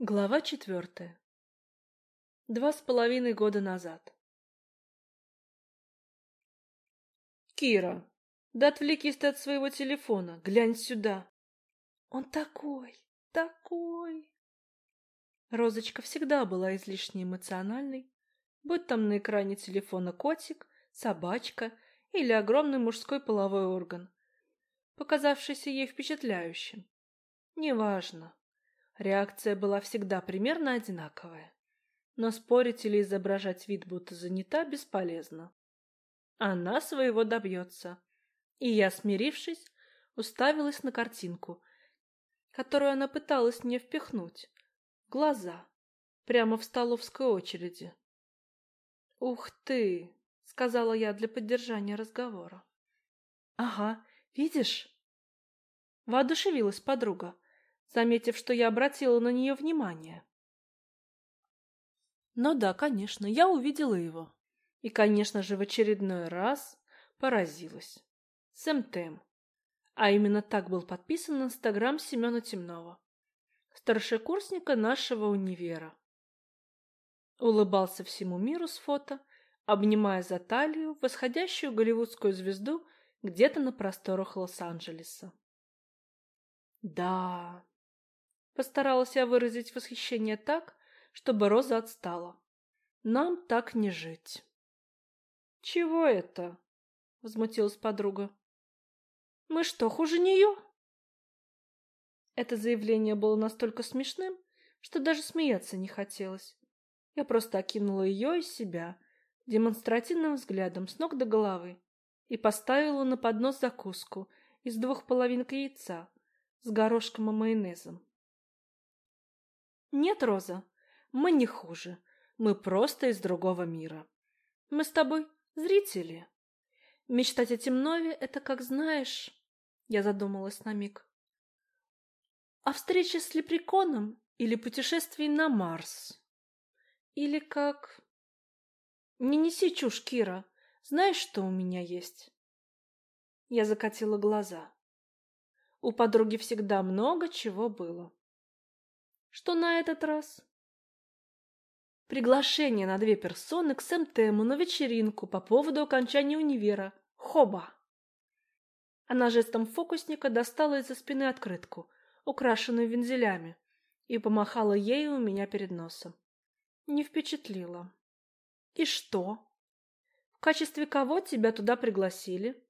Глава четвертая. Два с половиной года назад. Кира, да отвлекись ты от своего телефона, глянь сюда. Он такой, такой. Розочка всегда была излишне эмоциональной, будь там на экране телефона котик, собачка или огромный мужской половой орган, показавшийся ей впечатляющим. Неважно. Реакция была всегда примерно одинаковая. Но спорить или изображать вид, будто занята, бесполезно. Она своего добьется. И я, смирившись, уставилась на картинку, которую она пыталась мне впихнуть. Глаза. Прямо в столовской очереди. «Ух ты!» — сказала я для поддержания разговора. «Ага, видишь?» Воодушевилась подруга заметив, что я обратила на нее внимание. Но да, конечно, я увидела его. И, конечно же, в очередной раз поразилась. Сэм Тэм. А именно так был подписан инстаграм Семена Темнова, старшекурсника нашего универа. Улыбался всему миру с фото, обнимая за талию восходящую голливудскую звезду где-то на просторах Лос-Анджелеса. Да, Постаралась я выразить восхищение так, чтобы Роза отстала. Нам так не жить. Чего это? возмутилась подруга. Мы что, хуже нее? Это заявление было настолько смешным, что даже смеяться не хотелось. Я просто окинула ее и себя демонстративным взглядом с ног до головы и поставила на поднос закуску из двух половинок яйца с горошком и майонезом. Нет, Роза, мы не хуже. Мы просто из другого мира. Мы с тобой зрители. Мечтать о Темнове — это как знаешь... Я задумалась на миг. О встрече с лепреконом или путешествии на Марс? Или как... Не неси чушь, Кира. Знаешь, что у меня есть? Я закатила глаза. У подруги всегда много чего было. Что на этот раз? Приглашение на две персоны к Сэмтему на вечеринку по поводу окончания универа. Хоба! Она жестом фокусника достала из-за спины открытку, украшенную вензелями, и помахала ею у меня перед носом. Не впечатлила. И что? В качестве кого тебя туда пригласили?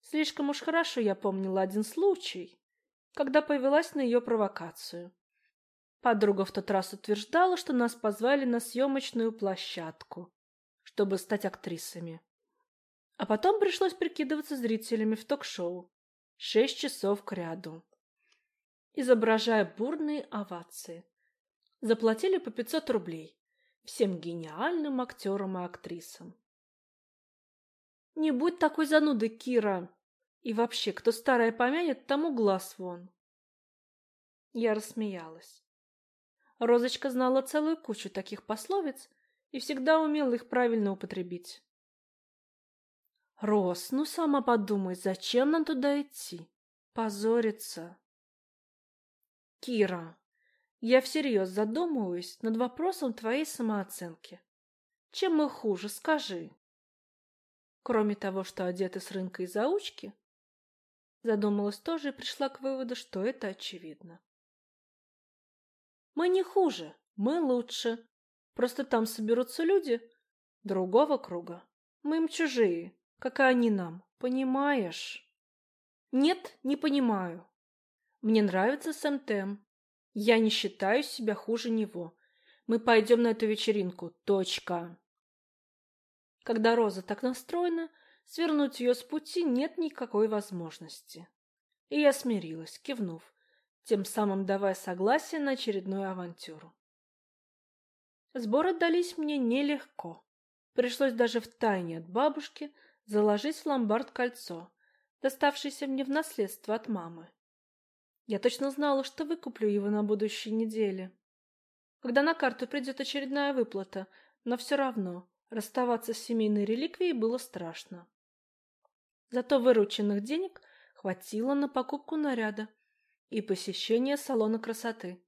Слишком уж хорошо я помнила один случай, когда повелась на ее провокацию. Подруга в тот раз утверждала, что нас позвали на съемочную площадку, чтобы стать актрисами. А потом пришлось прикидываться зрителями в ток-шоу. Шесть часов к ряду. Изображая бурные овации. Заплатили по 500 рублей всем гениальным актерам и актрисам. Не будь такой занудой, Кира. И вообще, кто старое помянет, тому глаз вон. Я рассмеялась. Розочка знала целую кучу таких пословиц и всегда умела их правильно употребить. Рос, ну сама подумай, зачем нам туда идти? Позориться. Кира, я всерьез задумываюсь над вопросом твоей самооценки. Чем мы хуже, скажи? Кроме того, что одеты с рынка и заучки, задумалась тоже и пришла к выводу, что это очевидно. Мы не хуже, мы лучше. Просто там соберутся люди другого круга. Мы им чужие, как и они нам, понимаешь? Нет, не понимаю. Мне нравится Сэм. Я не считаю себя хуже него. Мы пойдем на эту вечеринку. Точка. Когда Роза так настроена, свернуть ее с пути нет никакой возможности. И я смирилась, кивнув тем самым давая согласие на очередную авантюру. Сборы дались мне нелегко. Пришлось даже в тайне от бабушки заложить в ломбард кольцо, доставшееся мне в наследство от мамы. Я точно знала, что выкуплю его на будущей неделе. Когда на карту придет очередная выплата, но все равно расставаться с семейной реликвией было страшно. Зато вырученных денег хватило на покупку наряда и посещение салона красоты.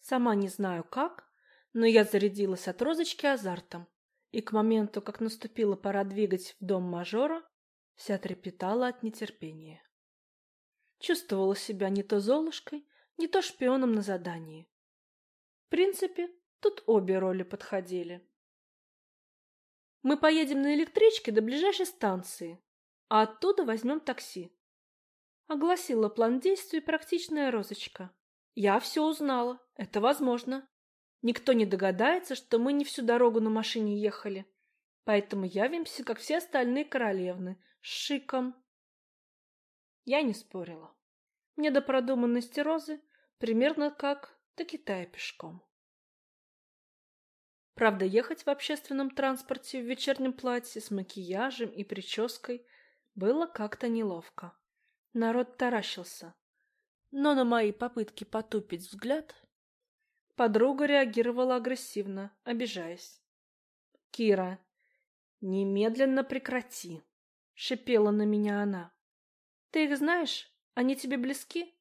Сама не знаю как, но я зарядилась от розочки азартом, и к моменту, как наступила пора двигать в дом мажора, вся трепетала от нетерпения. Чувствовала себя не то Золушкой, не то шпионом на задании. В принципе, тут обе роли подходили. Мы поедем на электричке до ближайшей станции, а оттуда возьмем такси. Огласила план действий практичная розочка. Я все узнала, это возможно. Никто не догадается, что мы не всю дорогу на машине ехали. Поэтому явимся, как все остальные королевны, с шиком. Я не спорила. Мне до продуманности розы примерно как до Китая пешком. Правда, ехать в общественном транспорте в вечернем платье с макияжем и прической было как-то неловко. Народ таращился. Но на мои попытки потупить взгляд подруга реагировала агрессивно, обижаясь. «Кира, немедленно прекрати!» — шипела на меня она. «Ты их знаешь? Они тебе близки?»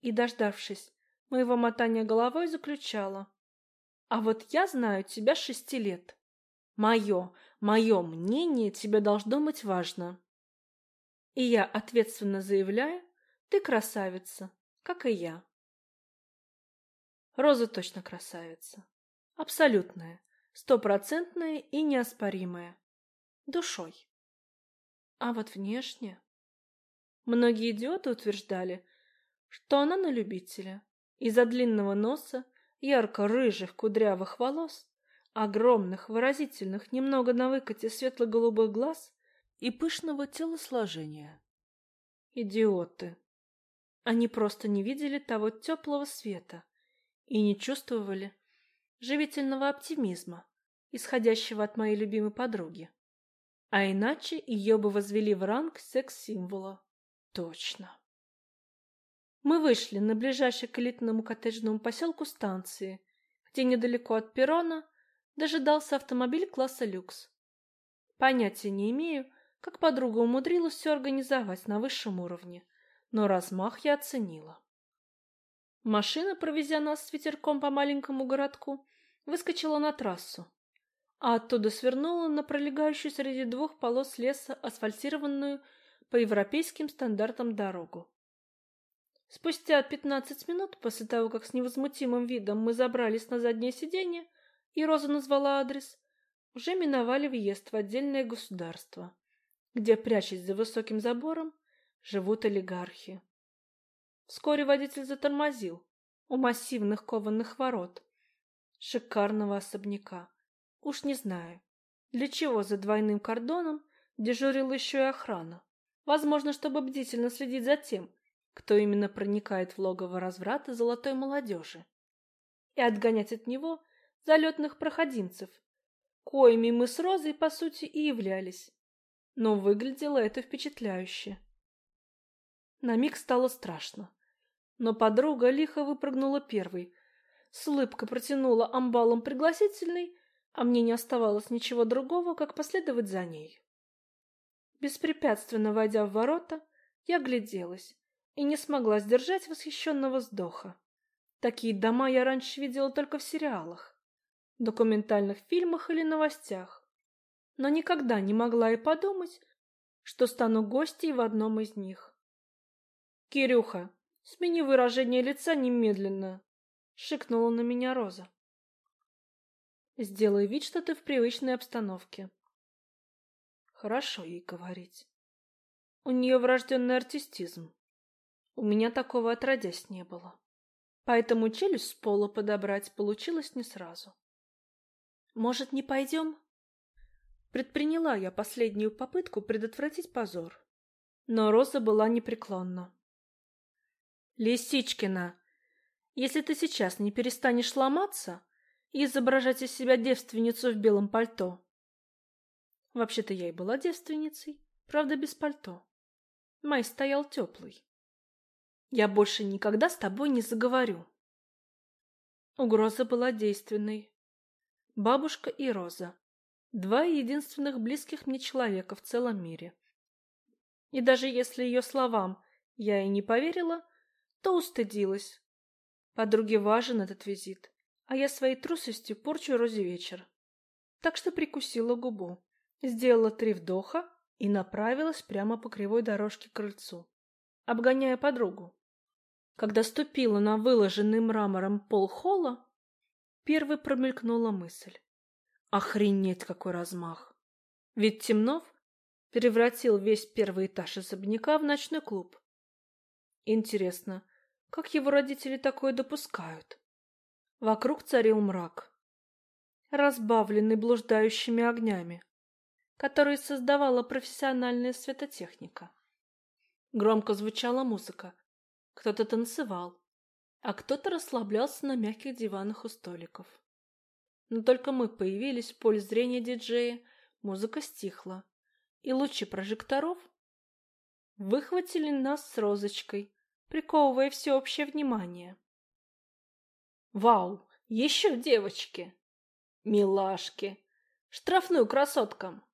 И, дождавшись моего мотания головой, заключала. А вот я знаю тебя шести лет. Мое, мое мнение тебе должно быть важно. И я ответственно заявляю, ты красавица, как и я. Роза точно красавица. Абсолютная, стопроцентная и неоспоримая. Душой. А вот внешне... Многие идиоты утверждали, что она на любителя. Из-за длинного носа ярко-рыжих кудрявых волос, огромных, выразительных, немного на выкате светло-голубых глаз и пышного телосложения. Идиоты! Они просто не видели того теплого света и не чувствовали живительного оптимизма, исходящего от моей любимой подруги. А иначе ее бы возвели в ранг секс-символа. Точно. Мы вышли на ближайшей к элитному коттеджному поселку станции, где недалеко от перрона дожидался автомобиль класса люкс. Понятия не имею, как подруга умудрилась все организовать на высшем уровне, но размах я оценила. Машина, провезя нас с ветерком по маленькому городку, выскочила на трассу, а оттуда свернула на пролегающую среди двух полос леса асфальтированную по европейским стандартам дорогу. Спустя пятнадцать минут после того, как с невозмутимым видом мы забрались на заднее сиденье, и Роза назвала адрес, уже миновали въезд в отдельное государство, где, прячась за высоким забором, живут олигархи. Вскоре водитель затормозил у массивных кованых ворот шикарного особняка. Уж не знаю, для чего за двойным кордоном дежурила еще и охрана. Возможно, чтобы бдительно следить за тем, кто именно проникает в логово разврата золотой молодежи, и отгонять от него залетных проходимцев, коими мы с Розой, по сути, и являлись. Но выглядело это впечатляюще. На миг стало страшно. Но подруга лихо выпрыгнула первой, с улыбкой протянула амбалом пригласительный, а мне не оставалось ничего другого, как последовать за ней. Беспрепятственно войдя в ворота, я гляделась, и не смогла сдержать восхищенного вздоха. Такие дома я раньше видела только в сериалах, документальных фильмах или новостях, но никогда не могла и подумать, что стану гостьей в одном из них. «Кирюха, смени выражение лица немедленно!» — шикнула на меня Роза. «Сделай вид, что ты в привычной обстановке». Хорошо ей говорить. У нее врожденный артистизм. У меня такого отродясь не было. Поэтому челюсть с пола подобрать получилось не сразу. «Может, не пойдем?» Предприняла я последнюю попытку предотвратить позор. Но Роза была непреклонна. «Лисичкина, если ты сейчас не перестанешь ломаться и изображать из себя девственницу в белом пальто...» Вообще-то я и была девственницей, правда, без пальто. Май стоял теплый. Я больше никогда с тобой не заговорю. Угроза была действенной. Бабушка и Роза. Два единственных близких мне человека в целом мире. И даже если ее словам я и не поверила, то устыдилась. Подруге важен этот визит, а я своей трусостью порчу Розе вечер. Так что прикусила губу, сделала три вдоха и направилась прямо по кривой дорожке к крыльцу, обгоняя подругу. Когда ступила на выложенный мрамором пол холла, первой промелькнула мысль. Охренеть, какой размах! Ведь Темнов превратил весь первый этаж особняка в ночной клуб. Интересно, как его родители такое допускают? Вокруг царил мрак, разбавленный блуждающими огнями, которые создавала профессиональная светотехника. Громко звучала музыка, кто-то танцевал, а кто-то расслаблялся на мягких диванах у столиков. Но только мы появились в поле зрения диджея, музыка стихла, и лучи прожекторов выхватили нас с розочкой, приковывая всеобщее внимание. Вау, еще девочки! Милашки! Штрафную красоткам!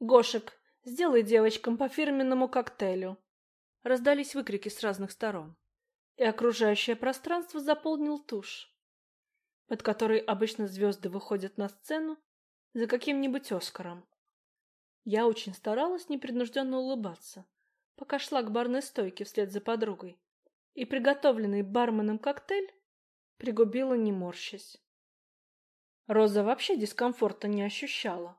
Гошек, сделай девочкам по фирменному коктейлю. Раздались выкрики с разных сторон, и окружающее пространство заполнил тушь, под которой обычно звезды выходят на сцену за каким-нибудь Оскаром. Я очень старалась непринужденно улыбаться, пока шла к барной стойке вслед за подругой, и приготовленный барменом коктейль пригубила не морщась. Роза вообще дискомфорта не ощущала.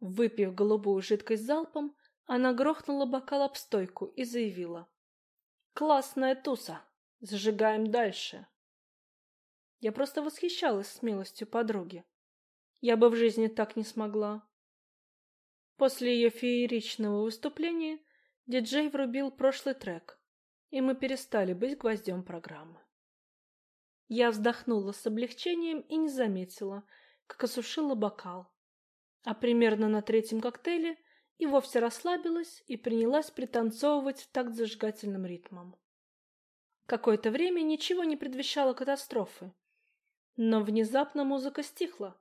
Выпив голубую жидкость залпом, она грохнула бокал об стойку и заявила. «Классная туса! Зажигаем дальше!» Я просто восхищалась смелостью подруги. Я бы в жизни так не смогла. После ее фееричного выступления диджей врубил прошлый трек, и мы перестали быть гвоздем программы. Я вздохнула с облегчением и не заметила, как осушила бокал. А примерно на третьем коктейле и вовсе расслабилась и принялась пританцовывать в такт зажигательным ритмом. Какое-то время ничего не предвещало катастрофы, но внезапно музыка стихла,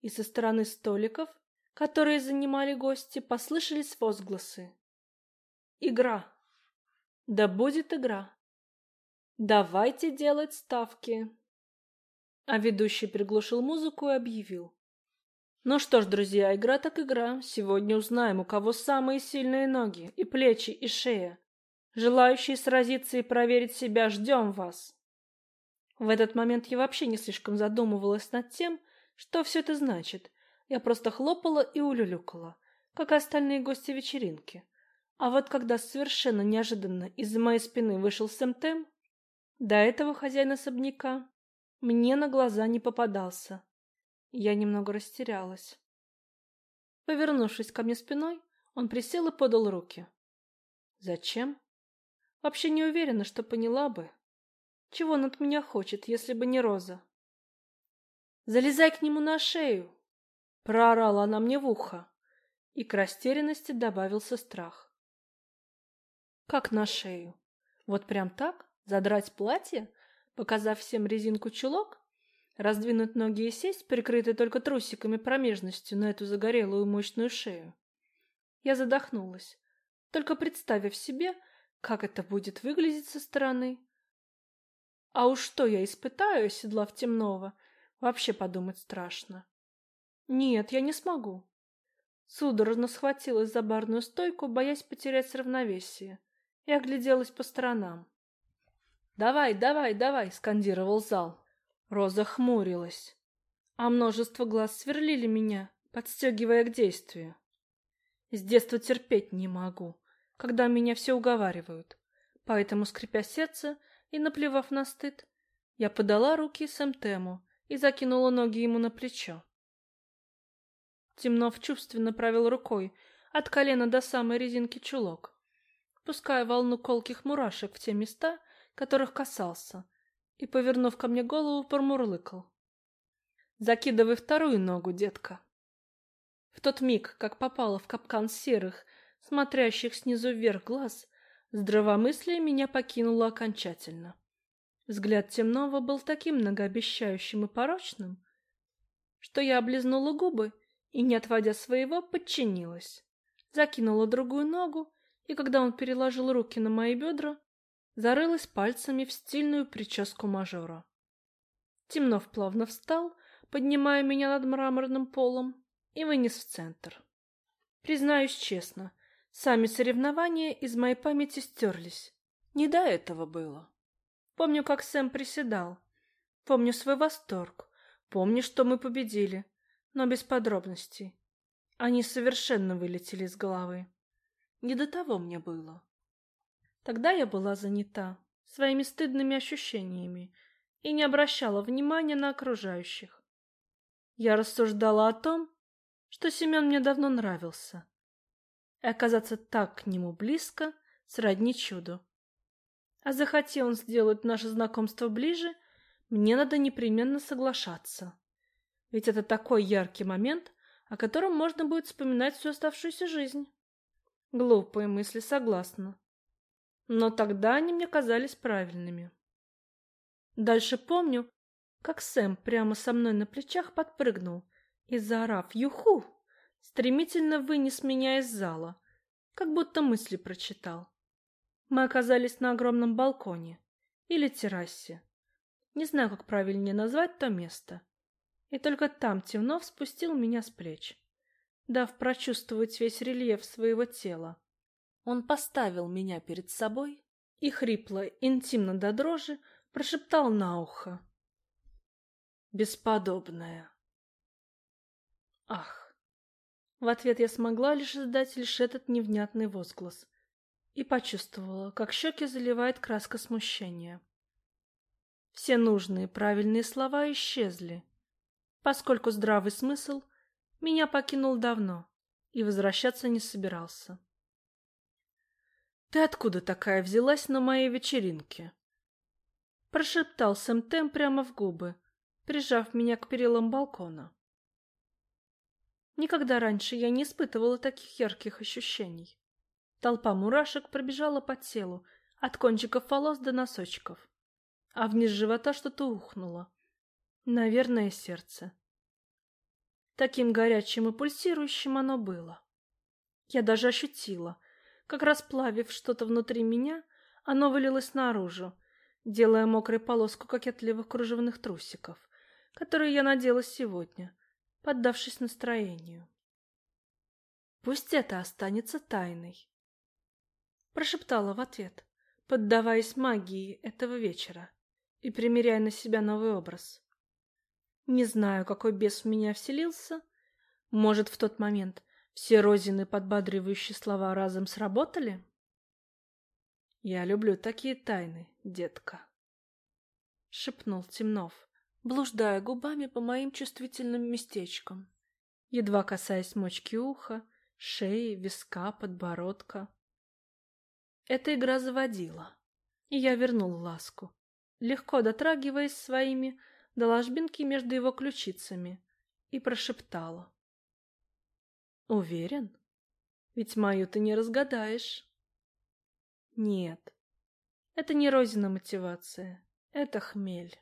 и со стороны столиков которые занимали гости, послышались возгласы. Игра. Да будет игра. Давайте делать ставки. А ведущий приглушил музыку и объявил. Ну что ж, друзья, игра так игра. Сегодня узнаем, у кого самые сильные ноги, и плечи, и шея. Желающие сразиться и проверить себя, ждем вас. В этот момент я вообще не слишком задумывалась над тем, что все это значит, я просто хлопала и улюлюкала, как и остальные гости вечеринки. А вот когда совершенно неожиданно из-за моей спины вышел Сэм Тэм, до этого хозяин особняка мне на глаза не попадался. Я немного растерялась. Повернувшись ко мне спиной, он присел и подал руки. Зачем? Вообще не уверена, что поняла бы. Чего он от меня хочет, если бы не Роза? Залезай к нему на шею, Проорала она мне в ухо, и к растерянности добавился страх. Как на шею? Вот прям так? Задрать платье, показав всем резинку чулок? Раздвинуть ноги и сесть, прикрытые только трусиками промежностью на эту загорелую мощную шею? Я задохнулась, только представив себе, как это будет выглядеть со стороны. А уж что я испытаю, оседлав темного, вообще подумать страшно. Нет, я не смогу. Судорожно схватилась за барную стойку, боясь потерять равновесие, и огляделась по сторонам. «Давай, давай, давай!» — скандировал зал. Роза хмурилась, а множество глаз сверлили меня, подстегивая к действию. С детства терпеть не могу, когда меня все уговаривают, поэтому, скрипя сердце и наплевав на стыд, я подала руки Сэмтему и закинула ноги ему на плечо. Темнов чувственно провел рукой от колена до самой резинки чулок, пуская волну колких мурашек в те места, которых касался, и, повернув ко мне голову, промурлыкал. «Закидывай вторую ногу, детка». В тот миг, как попала в капкан серых, смотрящих снизу вверх глаз, здравомыслие меня покинуло окончательно. Взгляд темного был таким многообещающим и порочным, что я облизнула губы и, не отводя своего, подчинилась. Закинула другую ногу, и когда он переложил руки на мои бедра, зарылась пальцами в стильную прическу мажора. Темнов плавно встал, поднимая меня над мраморным полом, и вынес в центр. Признаюсь честно, сами соревнования из моей памяти стерлись. Не до этого было. Помню, как Сэм приседал. Помню свой восторг. Помню, что мы победили. Но без подробностей. Они совершенно вылетели из головы. Не до того мне было. Тогда я была занята своими стыдными ощущениями и не обращала внимания на окружающих. Я рассуждала о том, что Семен мне давно нравился. И оказаться так к нему близко сродни чуду. А захотел он сделать наше знакомство ближе, мне надо непременно соглашаться. Ведь это такой яркий момент, о котором можно будет вспоминать всю оставшуюся жизнь. Глупые мысли, согласна. Но тогда они мне казались правильными. Дальше помню, как Сэм прямо со мной на плечах подпрыгнул и, заорав «Юху!», стремительно вынес меня из зала, как будто мысли прочитал. Мы оказались на огромном балконе или террасе. Не знаю, как правильнее назвать то место. И только там Темнов спустил меня с плеч, дав прочувствовать весь рельеф своего тела. Он поставил меня перед собой и хрипло, интимно до дрожи, прошептал на ухо. «Бесподобная!» Ах! В ответ я смогла лишь издать лишь этот невнятный возглас и почувствовала, как щеки заливает краска смущения. Все нужные правильные слова исчезли, поскольку здравый смысл меня покинул давно и возвращаться не собирался. «Ты откуда такая взялась на моей вечеринке?» Прошептал Сэм Тэм прямо в губы, прижав меня к перилам балкона. Никогда раньше я не испытывала таких ярких ощущений. Толпа мурашек пробежала по телу, от кончиков волос до носочков. А вниз живота что-то ухнуло. Наверное, сердце. Таким горячим и пульсирующим оно было. Я даже ощутила, как расплавив что-то внутри меня, оно вылилось наружу, делая мокрой полоску кокетливых кружевных трусиков, которые я надела сегодня, поддавшись настроению. Пусть это останется тайной. Прошептала в ответ, поддаваясь магии этого вечера и примеряя на себя новый образ. Не знаю, какой бес в меня вселился. Может, в тот момент все Розины подбадривающие слова разом сработали? Я люблю такие тайны, детка. Шепнул Темнов, блуждая губами по моим чувствительным местечкам, едва касаясь мочки уха, шеи, виска, подбородка. Эта игра заводила, и я вернул ласку, легко дотрагиваясь своими до ложбинки между его ключицами, и прошептала. «Уверен? Ведь мою ты не разгадаешь». «Нет, это не Розина мотивация, это хмель».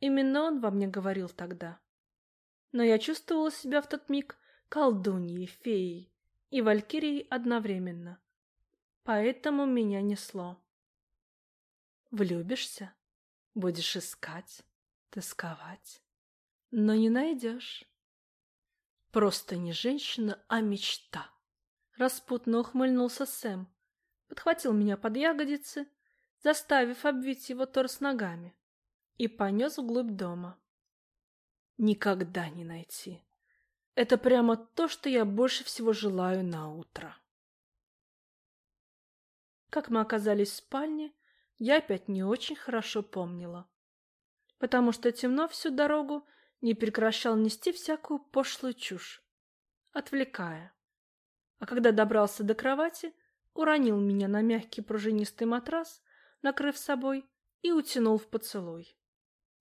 Именно он во мне говорил тогда. Но я чувствовала себя в тот миг колдуньей, феей и валькирией одновременно. Поэтому меня несло. Влюбишься, будешь искать, тосковать, но не найдешь. Просто не женщина, а мечта. Распутно ухмыльнулся Сэм, подхватил меня под ягодицы, заставив обвить его торс ногами и понес вглубь дома. Никогда не найти. Это прямо то, что я больше всего желаю на утро. Как мы оказались в спальне, я опять не очень хорошо помнила, потому что темно всю дорогу не прекращал нести всякую пошлую чушь, отвлекая. А когда добрался до кровати, уронил меня на мягкий пружинистый матрас, накрыв собой, и утянул в поцелуй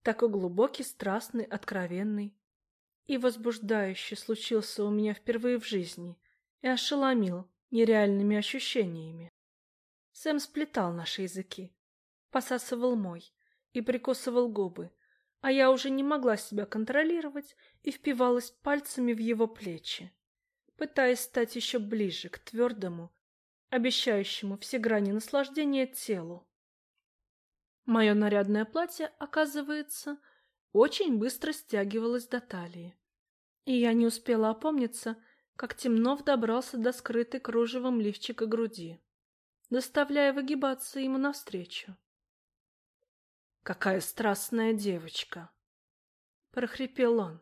такой глубокий, страстный, откровенный и возбуждающий случился у меня впервые в жизни и ошеломил нереальными ощущениями. Сэм сплетал наши языки, посасывал мой и прикусывал губы, а я уже не могла себя контролировать и впивалась пальцами в его плечи, пытаясь стать еще ближе к твердому, обещающему все грани наслаждения телу. Мое нарядное платье, оказывается, очень быстро стягивалось до талии, и я не успела опомниться, как Темнов добрался до скрытой кружевом лифчика груди, доставляя выгибаться ему навстречу. «Какая страстная девочка!» — прохрипел он,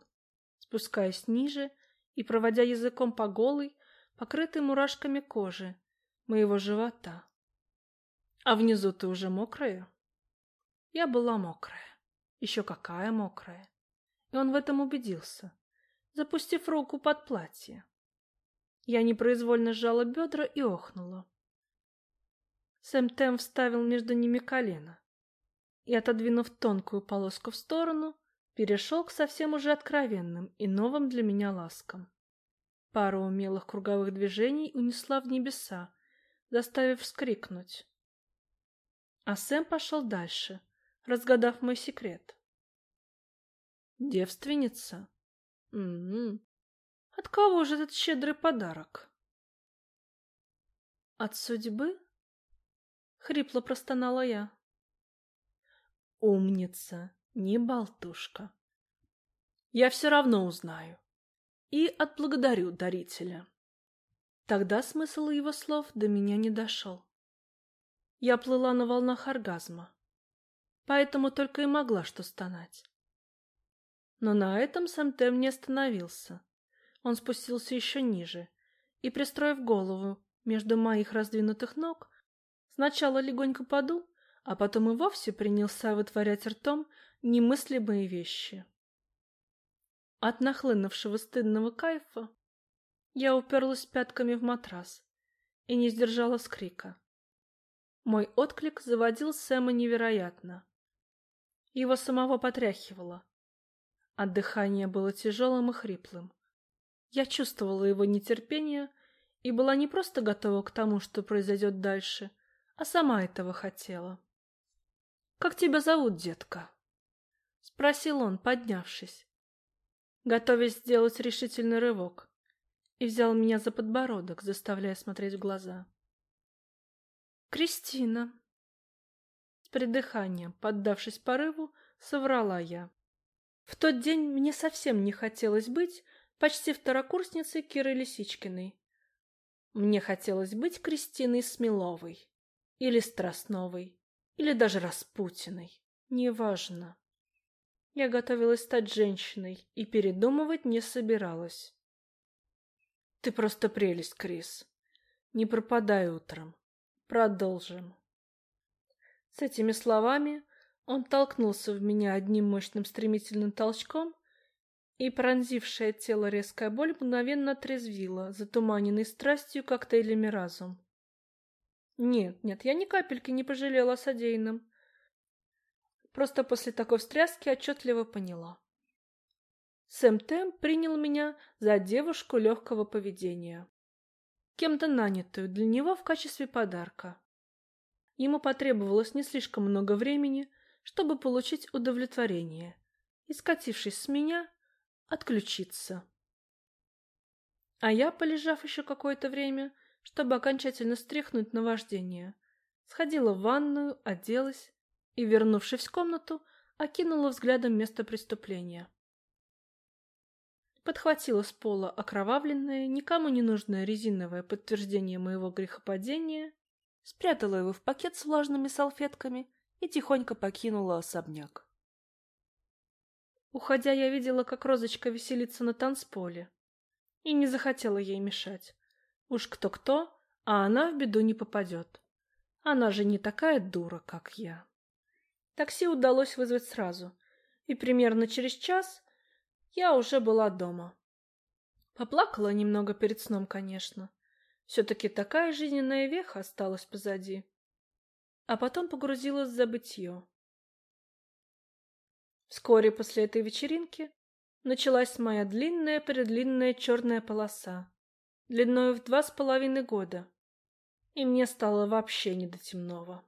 спускаясь ниже и проводя языком по голой, покрытой мурашками кожи моего живота. «А внизу ты уже мокрая?» Я была мокрая. Еще какая мокрая. И он в этом убедился, запустив руку под платье. Я непроизвольно сжала бедра и охнула. Сэм Тэм вставил между ними колено и, отодвинув тонкую полоску в сторону, перешел к совсем уже откровенным и новым для меня ласкам. Пару умелых круговых движений унесла в небеса, заставив вскрикнуть. А Сэм пошел дальше, разгадав мой секрет. Девственница? М -м -м. От кого же этот щедрый подарок? От судьбы? Хрипло простонала я. Умница, не болтушка. Я все равно узнаю. И отблагодарю дарителя. Тогда смысл его слов до меня не дошел. Я плыла на волнах оргазма, поэтому только и могла что стонать. Но на этом Сэмтем не остановился. Он спустился еще ниже и, пристроив голову между моих раздвинутых ног, сначала легонько подул, а потом и вовсе принялся вытворять ртом немыслимые вещи. От нахлынувшего стыдного кайфа я уперлась пятками в матрас и не сдержала скрика. Мой отклик заводил Сэма невероятно. Его самого потряхивало, а дыхание было тяжелым и хриплым. Я чувствовала его нетерпение и была не просто готова к тому, что произойдет дальше, а сама этого хотела. «Как тебя зовут, детка?» — спросил он, поднявшись, готовясь сделать решительный рывок, и взял меня за подбородок, заставляя смотреть в глаза. «Кристина!» Придыханием, поддавшись порыву, соврала я. В тот день мне совсем не хотелось быть почти второкурсницей Киры Лисичкиной. Мне хотелось быть Кристиной Смеловой, или Страстновой, или даже Распутиной, неважно. Я готовилась стать женщиной и передумывать не собиралась. Ты просто прелесть, Крис. Не пропадай утром. Продолжим. С этими словами он толкнулся в меня одним мощным стремительным толчком и пронзившее тело резкая боль мгновенно отрезвила, затуманенный страстью коктейлями разум. Нет, нет, я ни капельки не пожалела о содеянном. Просто после такой встряски отчетливо поняла. Сэм Тэм принял меня за девушку легкого поведения, кем-то нанятую для него в качестве подарка. Ему потребовалось не слишком много времени, чтобы получить удовлетворение, и, скатившись с меня, отключиться. А я, полежав еще какое-то время, чтобы окончательно стряхнуть наваждение, сходила в ванную, оделась и, вернувшись в комнату, окинула взглядом место преступления. Подхватила с пола окровавленное, никому не нужное резиновое подтверждение моего грехопадения, спрятала его в пакет с влажными салфетками и тихонько покинула особняк. Уходя, я видела, как Розочка веселится на танцполе. И не захотела ей мешать. Уж кто-кто, а она в беду не попадет. Она же не такая дура, как я. Такси удалось вызвать сразу, и примерно через час я уже была дома. Поплакала немного перед сном, конечно. Все-таки такая жизненная веха осталась позади. А потом погрузилась в забытье. Вскоре после этой вечеринки началась моя длинная-предлинная черная полоса, длиной в два с половиной года, и мне стало вообще не до темного.